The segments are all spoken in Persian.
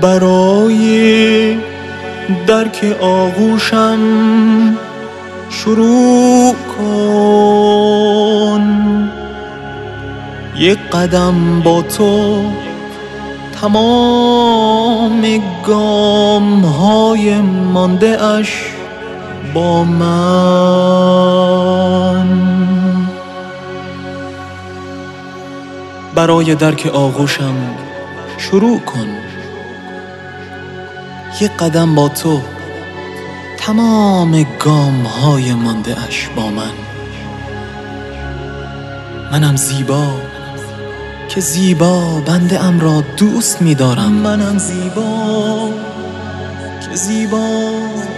برای درک آغوشم شروع کن. یک قدم با تو تمام گام های مانده اش با من. برای درک آغوشم شروع کن. یک قدم با تو تمام گام های مانده اش با من. منم زیبا که زیبا بنده ام را دوست می دارم منم زیبا که زیبا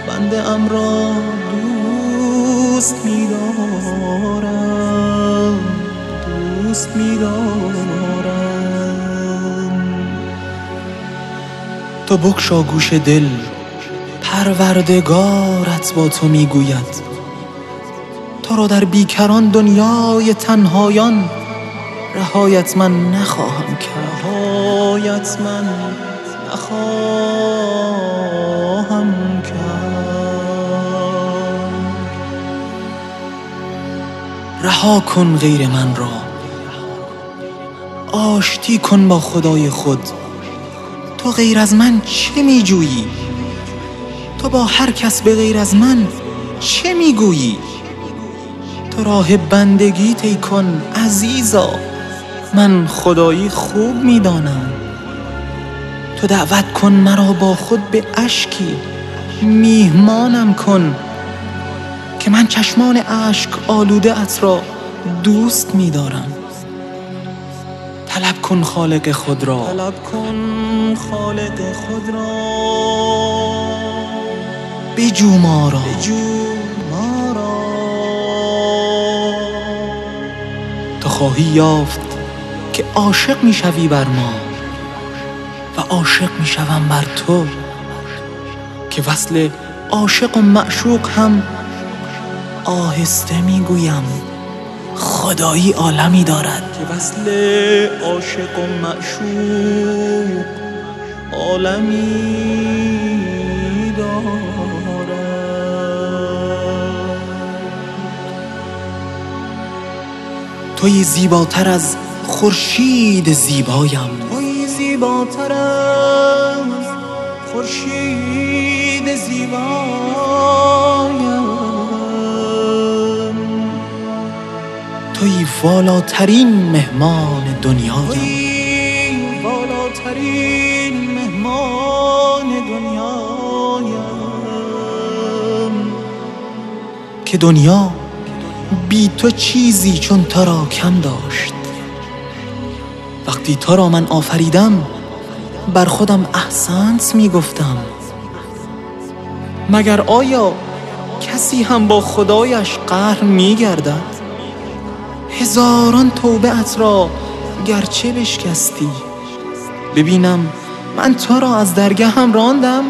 بنده ام را دوست می دارم دوست می دارم تو بکشا گوش دل. پروردگارت با تو می‌گوید. تو را در بیکران دنیای تنهایان رهایت من نخواهم کرد. رهایت من نخواهم کرد. رها کن غیر من را. آشتی کن با خدای خود. تو غیر از من چه می جویی؟ تو با هر کس به غیر از من چه می‌گویی؟ تو راه بندگی تی کن عزیزا من خدایی خوب می‌دانم تو دعوت کن مرا با خود به اشکی میهمانم کن که من چشمان اشک آلوده ات را دوست میدارم طلب کن خالق خود را خالق خود را. بجو ما را. تو خواهی یافت که عاشق می‌شوی بر ما و عاشق می‌شوم بر تو که وصل عاشق و معشوق هم آهسته می‌گویم. خدایی عالمی دارد. که وصل عاشق و معشوق عالمی دارد. توی زیباتر از خورشید زیبایم. توی زیباتر از خورشید زیبایم. توی والاترین مهمان دنیایم. توی والاترین مهمان دنیایم. که دنیا بی تو چیزی چون تو را کم داشت. وقتی تو را من آفریدم بر خودم احسنت می گفتم. مگر آیا کسی هم با خدایش قهر می گردد؟ هزاران توبه ات را گرچه بشکستی. ببینم من تو را از درگه هم راندم.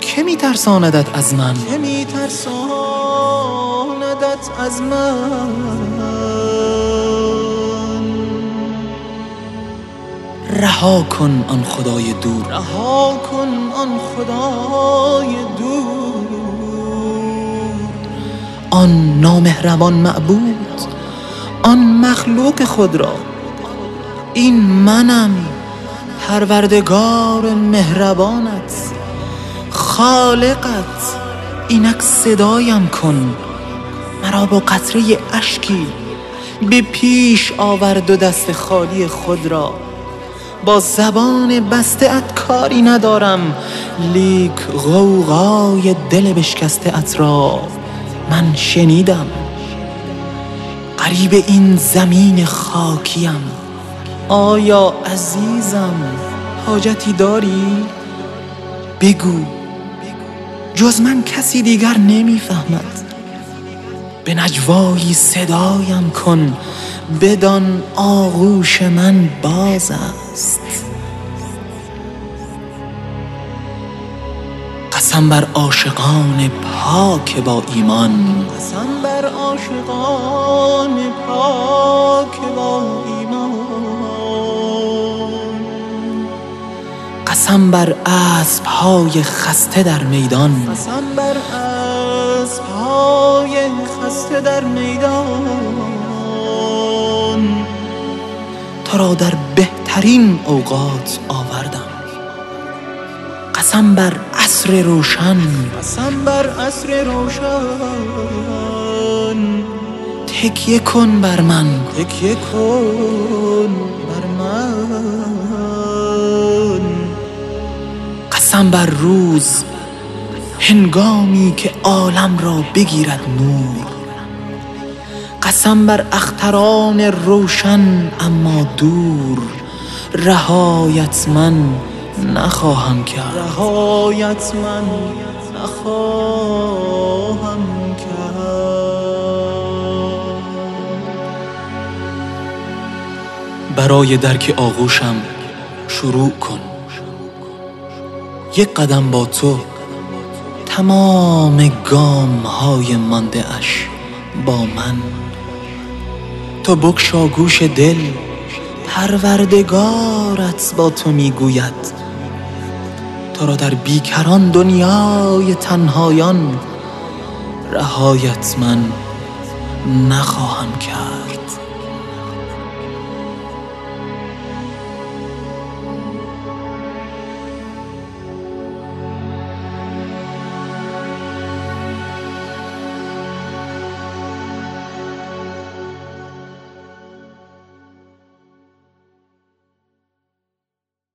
که می ترساندت از من؟ که می ترساندت از من؟ رها کن آن خدای دور. رها کن آن خدای دور. آن نامهربان معبود آن مخلوق خود را. این منم. پروردگار مهربانت خالقت اینک صدایم کن. مرا با قطره اشکی به پیش آورد و دست خالی خود را. با زبان بسته ات کاری ندارم لیک غوغای دل بشکسته ات را من شنیدم. قریب این زمین خاکیم. آیا عزیزم حاجتی داری؟ بگو. جز من کسی دیگر نمی‌فهمد. به نجوایی صدایم کن. بدان آغوش من باز است. قسم بر عاشقان پاک با ایمان. قسم بر عاشقان پاک با ایمان. قسم بر اسب های خسته در میدان. قسم بر اسب های خسته در میدان. تو را در بهترین اوقات آوردم. قسم بر عصر روشن. قسم بر عصر روشن. تکیه کن بر من. تکیه کن. قسم بر روز هنگامی که عالم را بگیرد نور. قسم بر اختران روشن اما دور. رهایت من نخواهم کرد. رهایت من نخواهم کرد. برای درک آغوشم شروع کن. یک قدم با تو تمام گام های مانده اش با من. تو بکشا گوش دل پروردگارت با تو می‌گوید. تو را در بیکران دنیای تنهایان رهایت من نخواهم کرد.